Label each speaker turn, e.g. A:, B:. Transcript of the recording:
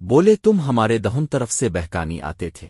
A: بولے تم ہمارے دہن طرف سے بہکانی آتے تھے۔